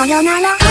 さよなら。